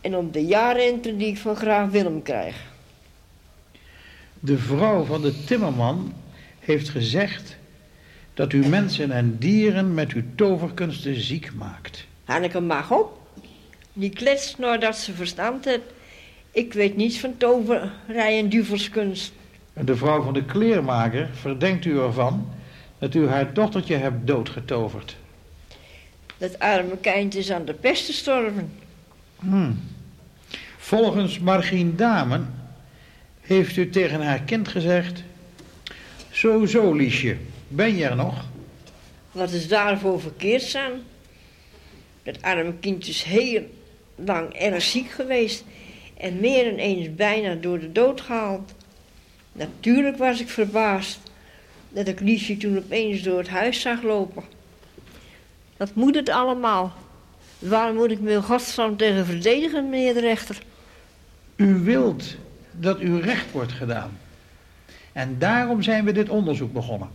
en op de jaarrente die ik van graaf Willem krijg. De vrouw van de timmerman heeft gezegd dat u mensen en dieren met uw toverkunsten ziek maakt. Hanneke mag op. Die kletst nadat ze verstand heeft. Ik weet niets van toverij en duvelskunst. De vrouw van de kleermaker verdenkt u ervan dat u haar dochtertje hebt doodgetoverd. Dat arme kind is aan de pest gestorven. Hmm. Volgens Margien Damen heeft u tegen haar kind gezegd... Zo, zo, Liesje, ben je er nog? Wat is daarvoor verkeerd aan? Dat arme kind is heel lang erg ziek geweest... en meer dan eens bijna door de dood gehaald. Natuurlijk was ik verbaasd dat ik Liesje toen opeens door het huis zag lopen. Wat moet het allemaal? Waar moet ik me in godsnaam tegen verdedigen, meneer de rechter? U wilt dat uw recht wordt gedaan. En daarom zijn we dit onderzoek begonnen.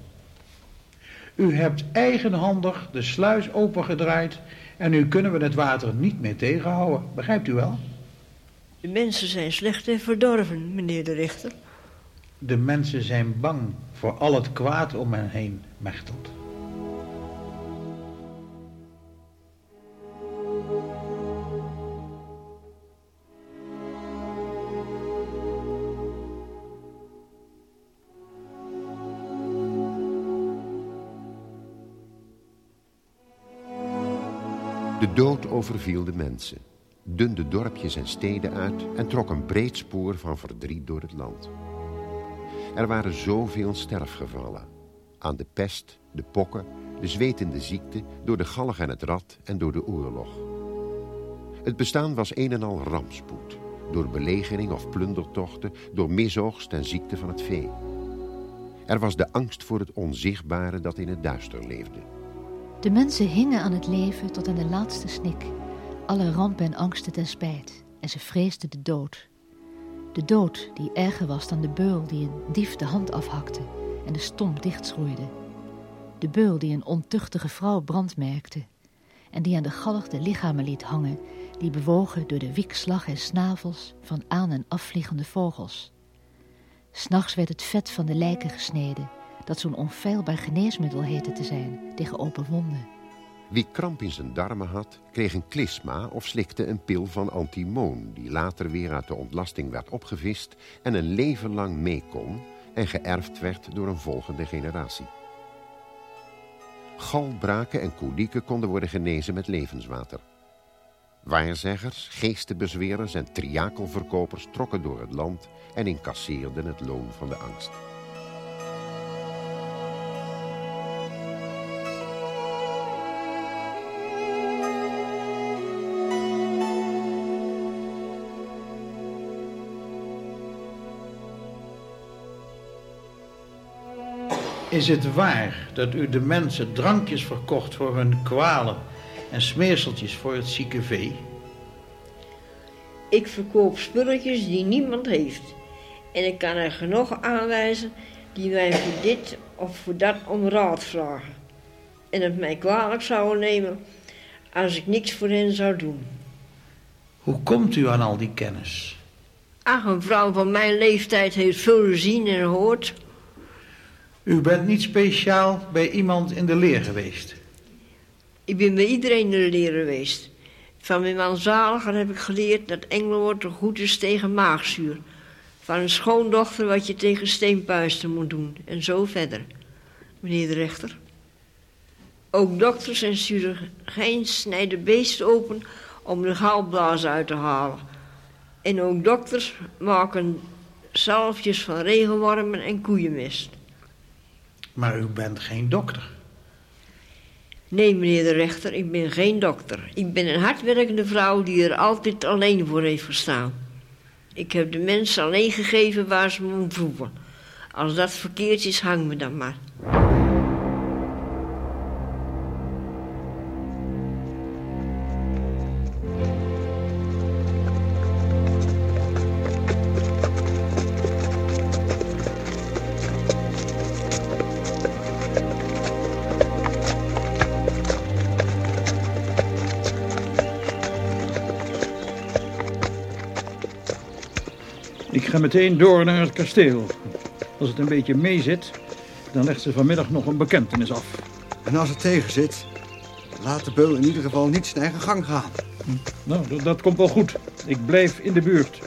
U hebt eigenhandig de sluis opengedraaid en nu kunnen we het water niet meer tegenhouden. Begrijpt u wel? De mensen zijn slecht en verdorven, meneer de rechter. De mensen zijn bang voor al het kwaad om hen heen, Mechtelt. De dood overviel de mensen, dunde dorpjes en steden uit en trok een breed spoor van verdriet door het land. Er waren zoveel sterfgevallen. Aan de pest, de pokken, de zwetende ziekte, door de galg en het rad en door de oorlog. Het bestaan was een en al rampspoed, door belegering of plundertochten, door misoogst en ziekte van het vee. Er was de angst voor het onzichtbare dat in het duister leefde. De mensen hingen aan het leven tot aan de laatste snik. Alle rampen en angsten ten spijt. En ze vreesden de dood. De dood die erger was dan de beul die een dief de hand afhakte en de stomp dichtschroeide. De beul die een ontuchtige vrouw brandmerkte en die aan de galg de lichamen liet hangen die bewogen door de wiekslag en snavels van aan- en afvliegende vogels. S'nachts werd het vet van de lijken gesneden dat zo'n onfeilbaar geneesmiddel heette te zijn tegen open wonden. Wie kramp in zijn darmen had, kreeg een klisma of slikte een pil van antimoon... die later weer uit de ontlasting werd opgevist en een leven lang mee kon... en geërfd werd door een volgende generatie. Galbraken en kolieken konden worden genezen met levenswater. Waarzeggers, geestenbezwerers en triakelverkopers trokken door het land... en incasseerden het loon van de angst. Is het waar dat u de mensen drankjes verkocht voor hun kwalen en smeerseltjes voor het zieke vee? Ik verkoop spulletjes die niemand heeft. En ik kan er genoeg aanwijzen die mij voor dit of voor dat om raad vragen. En het mij kwalijk zouden nemen als ik niks voor hen zou doen. Hoe komt u aan al die kennis? Ach, een vrouw van mijn leeftijd heeft veel gezien en gehoord. U bent niet speciaal bij iemand in de leer geweest. Ik ben bij iedereen in de leer geweest. Van mijn Zaliger heb ik geleerd dat engelwoord goed is tegen maagzuur. Van een schoondochter wat je tegen steenpuisten moet doen. En zo verder, meneer de rechter. Ook dokters en chirurgijns snijden beesten open om de galblazen uit te halen. En ook dokters maken zalfjes van regenwormen en koeienmest. Maar u bent geen dokter. Nee, meneer de rechter, ik ben geen dokter. Ik ben een hardwerkende vrouw die er altijd alleen voor heeft gestaan. Ik heb de mensen alleen gegeven waar ze me om vroegen. Als dat verkeerd is, hang me dan maar. Ga meteen door naar het kasteel. Als het een beetje meezit, dan legt ze vanmiddag nog een bekentenis af. En als het tegen zit, laat de beul in ieder geval niet zijn eigen gang gaan. Nou, dat, dat komt wel goed. Ik blijf in de buurt.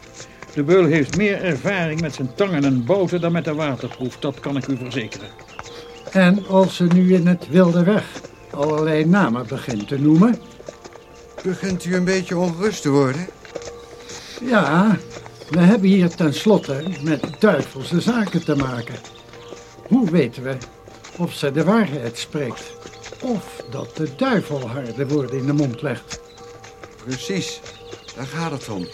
De beul heeft meer ervaring met zijn tangen en boten dan met de waterproef. Dat kan ik u verzekeren. En als ze nu in het wilde weg allerlei namen begint te noemen... Begint u een beetje ongerust te worden? Ja, we hebben hier tenslotte met duivelse zaken te maken. Hoe weten we of ze de waarheid spreekt? Of dat de duivel haar de woorden in de mond legt? Precies, daar gaat het om.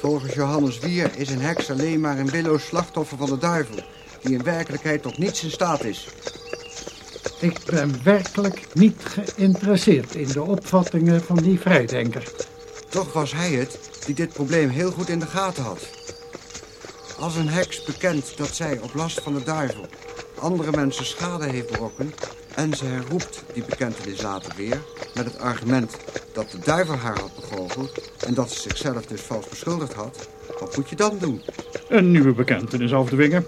Volgens Johannes Wier is een heks alleen maar een willoos slachtoffer van de duivel... die in werkelijkheid tot niets in staat is. Ik ben werkelijk niet geïnteresseerd in de opvattingen van die vrijdenker. Toch was hij het die dit probleem heel goed in de gaten had. Als een heks bekent dat zij op last van de duivel andere mensen schade heeft berokkend... en ze herroept die bekentenis later weer met het argument dat de duivel haar had begoocheld... en dat ze zichzelf dus vals beschuldigd had, wat moet je dan doen? Een nieuwe bekentenis afdwingen.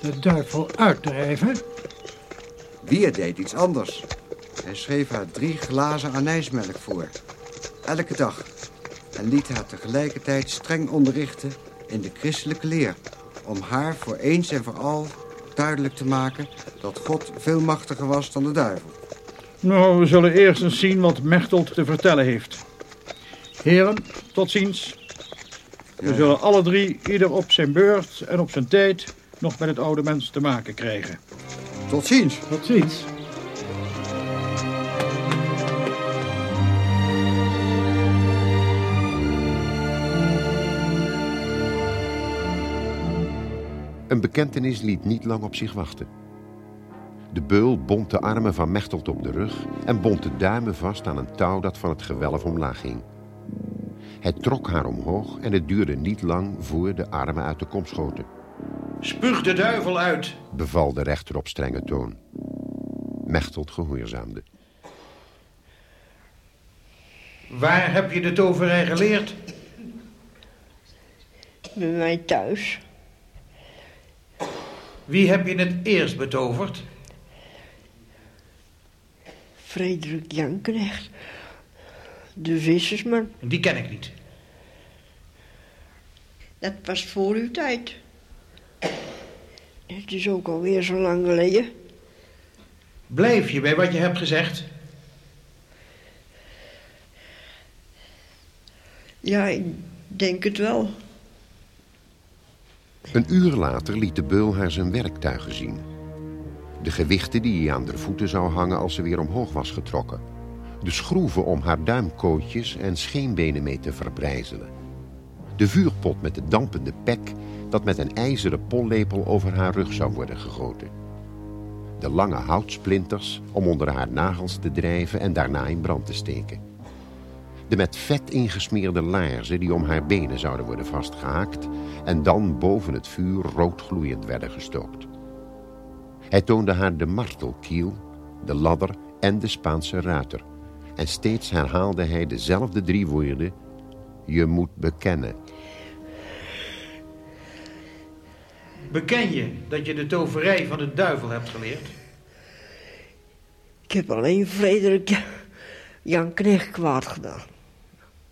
De duivel uitdrijven? Wier deed iets anders. Hij schreef haar drie glazen anijsmelk voor. Elke dag. En liet haar tegelijkertijd streng onderrichten in de christelijke leer. Om haar voor eens en voor al duidelijk te maken dat God veel machtiger was dan de duivel. Nou, we zullen eerst eens zien wat Mechtold te vertellen heeft. Heren, tot ziens. We zullen alle drie, ieder op zijn beurt en op zijn tijd, nog met het oude mens te maken krijgen. Tot ziens. Tot ziens. Een bekentenis liet niet lang op zich wachten. De beul bond de armen van Mechtelt op de rug en bond de duimen vast aan een touw dat van het gewelf omlaag ging. Hij trok haar omhoog en het duurde niet lang voor de armen uit de kom schoten, Spuug de duivel uit. beval de rechter op strenge toon. Mechtelt gehoorzaamde. Waar heb je de toverij geleerd? Bij mij thuis. Wie heb je het eerst betoverd? Frederik Jankrecht. De vissersman. Die ken ik niet. Dat was voor uw tijd. Het is ook alweer zo lang geleden. Blijf je bij wat je hebt gezegd? Ja, ik denk het wel. Een uur later liet de beul haar zijn werktuigen zien. De gewichten die hij aan de voeten zou hangen als ze weer omhoog was getrokken. De schroeven om haar duimkootjes en scheenbenen mee te verbrijzelen. De vuurpot met de dampende pek dat met een ijzeren pollepel over haar rug zou worden gegoten. De lange houtsplinters om onder haar nagels te drijven en daarna in brand te steken. De met vet ingesmeerde laarzen die om haar benen zouden worden vastgehaakt... en dan boven het vuur roodgloeiend werden gestookt. Hij toonde haar de martelkiel, de ladder en de Spaanse ruiter. En steeds herhaalde hij dezelfde drie woorden... Je moet bekennen. Beken je dat je de toverij van de duivel hebt geleerd? Ik heb alleen Frederik Jan Knecht kwaad gedaan.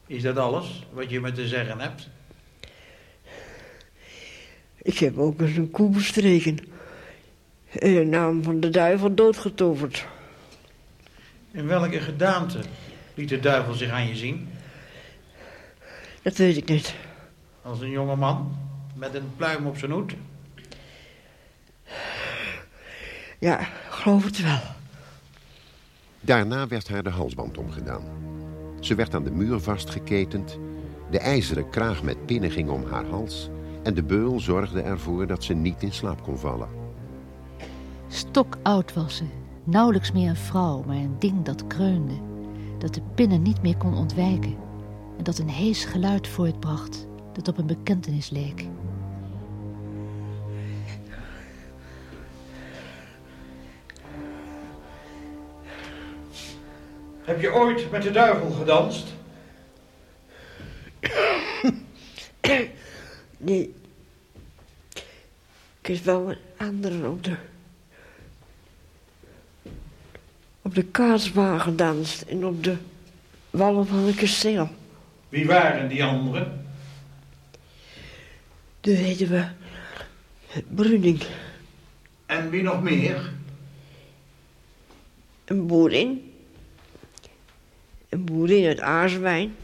Is dat alles wat je me te zeggen hebt? Ik heb ook eens een koe bestreken. In de naam van de duivel doodgetoverd. In welke gedaante liet de duivel zich aan je zien? Dat weet ik niet. Als een jonge man met een pluim op zijn hoed? Ja, ik geloof het wel. Daarna werd haar de halsband omgedaan. Ze werd aan de muur vastgeketend. De ijzeren kraag met pinnen ging om haar hals. En de beul zorgde ervoor dat ze niet in slaap kon vallen. Stokoud was ze. Nauwelijks meer een vrouw, maar een ding dat kreunde. Dat de pinnen niet meer kon ontwijken. En dat een hees geluid voortbracht dat op een bekentenis leek. Heb je ooit met de duivel gedanst? Nee. Ik is wel een andere op de... op de kaatsbaan gedanst en op de wallen van het kasteel. Wie waren die anderen? Toen heette we Bruning, En wie nog meer? een boerin. Een boerin uit Aarswijn.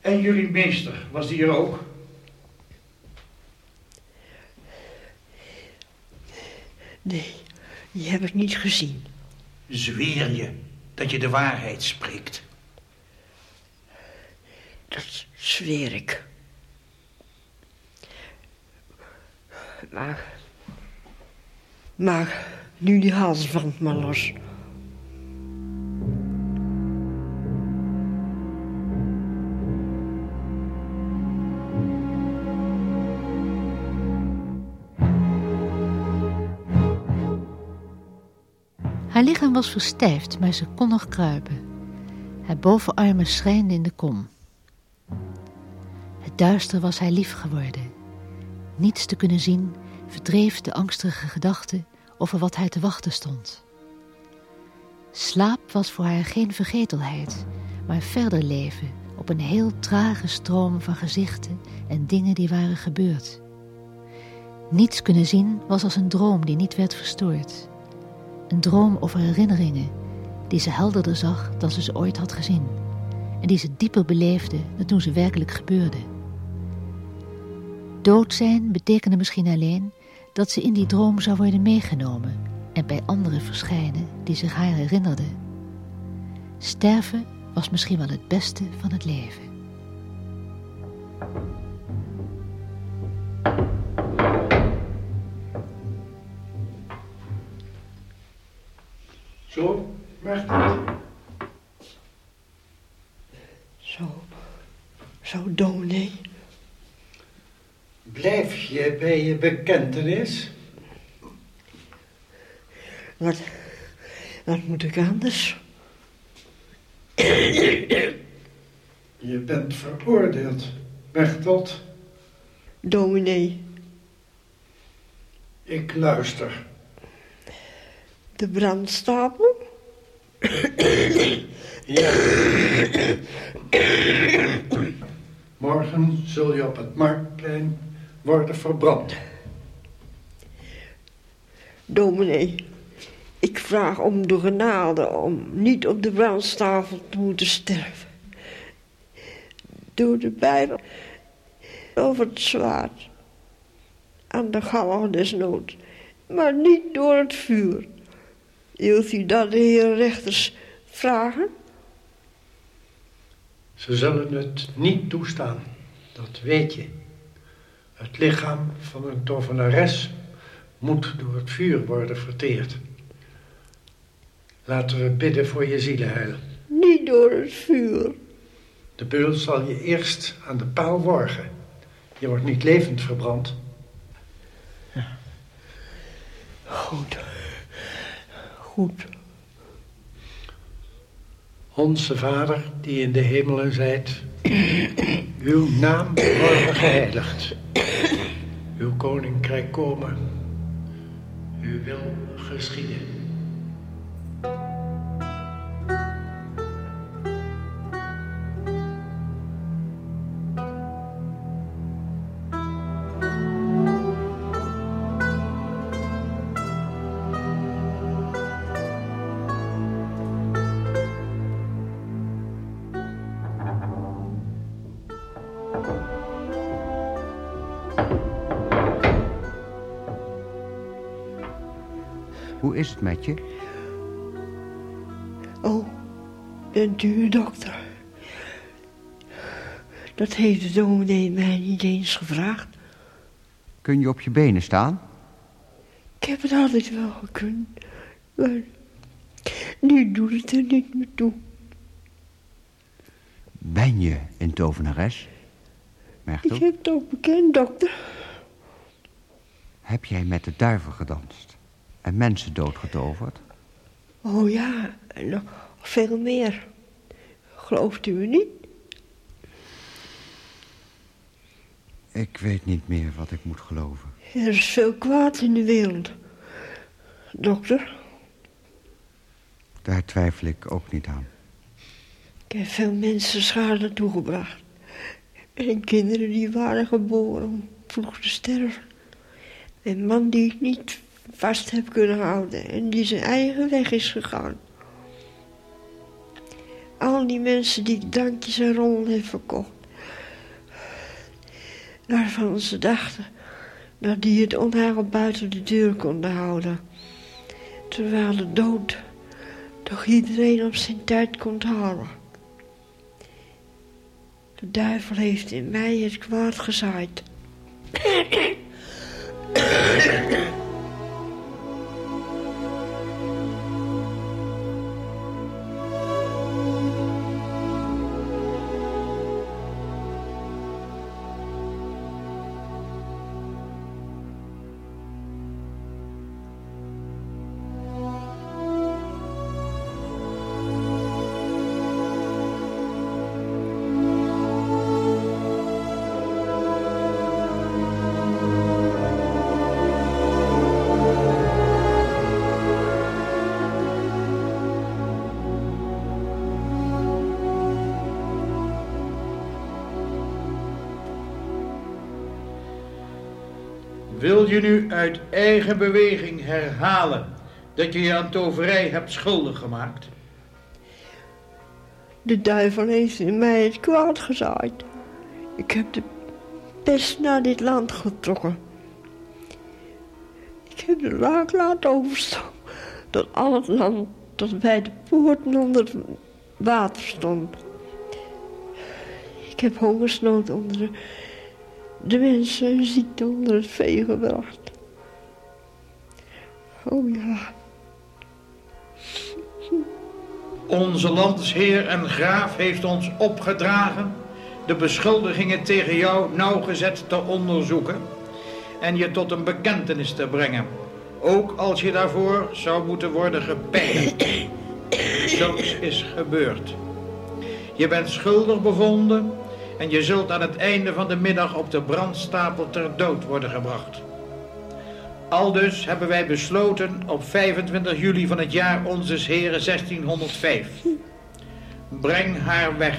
En jullie meester, was die er ook? Nee, die heb ik niet gezien. Zweer je dat je de waarheid spreekt? Dat zweer ik. Maar... Maar nu die halsband maar los. Lichaam was verstijfd, maar ze kon nog kruipen. Haar bovenarmen schrijnden in de kom. Het duister was haar lief geworden. Niets te kunnen zien verdreef de angstige gedachte over wat haar te wachten stond. Slaap was voor haar geen vergetelheid, maar verder leven op een heel trage stroom van gezichten en dingen die waren gebeurd. Niets kunnen zien was als een droom die niet werd verstoord. Een droom over herinneringen die ze helderder zag dan ze ze ooit had gezien. En die ze dieper beleefde dan toen ze werkelijk gebeurde. Dood zijn betekende misschien alleen dat ze in die droom zou worden meegenomen en bij anderen verschijnen die zich haar herinnerden. Sterven was misschien wel het beste van het leven. Zo, wacht het. Zo, zo dominee. Blijf je bij je bekentenis? Wat, wat moet ik anders? Je bent veroordeeld, Bertolt. Dominee, Ik luister. De brandstapel? Ja. Morgen zul je op het marktplein worden verbrand. Dominee, ik vraag om de genade om niet op de brandstapel te moeten sterven. Door de Bijbel over het zwaard. Aan de galg des noods. Maar niet door het vuur. Wilt u dat de heer rechters vragen? Ze zullen het niet toestaan, dat weet je. Het lichaam van een tovenares moet door het vuur worden verteerd. Laten we bidden voor je zielenheil. Niet door het vuur. De beul zal je eerst aan de paal worgen. Je wordt niet levend verbrand. Goed. Goed. Onze Vader, die in de hemelen zijt, uw naam worden geheiligd. Uw koninkrijk komen. Uw wil geschieden. Hoe is het met je? Oh, bent u een dokter? Dat heeft de dominee mij niet eens gevraagd. Kun je op je benen staan? Ik heb het altijd wel gekund. Maar nu doet het er niet meer toe. Ben je een tovenares? Ik heb het ook bekend, dokter. heb jij met de duivel gedanst? En mensen doodgetoverd? Oh ja, en nog veel meer. Gelooft u me niet? Ik weet niet meer wat ik moet geloven. Er is veel kwaad in de wereld. Dokter, Daar twijfel ik ook niet aan. ik heb veel mensen schade toegebracht. En kinderen die waren geboren om vroeg te sterven. Een man die ik niet vast heb kunnen houden en die zijn eigen weg is gegaan. Al die mensen die drankjes en rommel heeft verkocht. Waarvan ze dachten dat die het onheil buiten de deur konden houden. Terwijl de dood toch iedereen op zijn tijd kon halen. De duivel heeft in mij het kwaad gezaaid. Je nu uit eigen beweging herhalen dat je je aan toverij hebt schuldig gemaakt? De duivel heeft in mij het kwaad gezaaid. Ik heb de pest naar dit land getrokken. Ik heb de laak laten overstaan tot al het land tot bij de poorten onder het water stond. Ik heb hongersnood onder de, de mensen en ziekte onder het vee gebracht. Oh ja. Onze landsheer en graaf heeft ons opgedragen de beschuldigingen tegen jou nauwgezet te onderzoeken en je tot een bekentenis te brengen. Ook als je daarvoor zou moeten worden gepijnigd. Zulks is gebeurd. Je bent schuldig bevonden en je zult aan het einde van de middag op de brandstapel ter dood worden gebracht. Aldus hebben wij besloten op 25 juli van het jaar Onzes Heren 1605. Breng haar weg.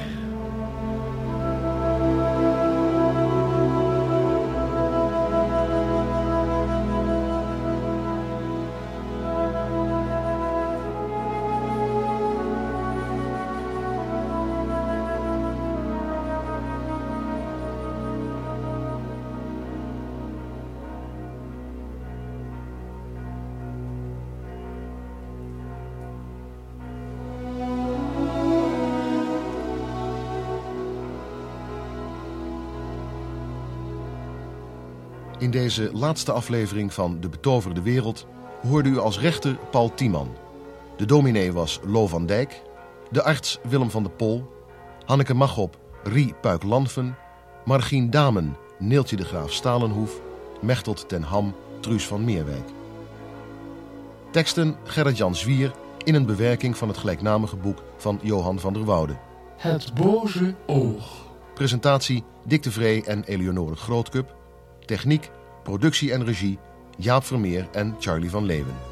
In deze laatste aflevering van De Betoverde Wereld hoorde u als rechter Paul Tiemann. De dominee was Lo van Dijk, de arts Willem van de Pol, Hanneke Machop, Rie Puik-Lanven, Margien Damen, Neeltje de Graaf Stalenhoef, Mechtelt ten Ham, Truus van Meerwijk. Teksten Gerrit-Jan Zwier in een bewerking van het gelijknamige boek van Johan van der Woude. Het boze oog. Presentatie Dick de Vree en Eleonore Grootkup. Techniek, productie en regie Jaap Vermeer en Charlie van Leeuwen.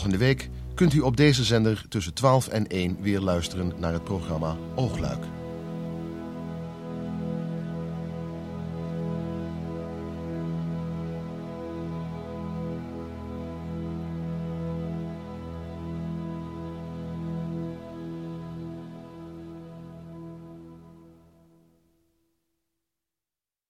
Volgende week kunt u op deze zender tussen 12 en 1 weer luisteren naar het programma Oogluik.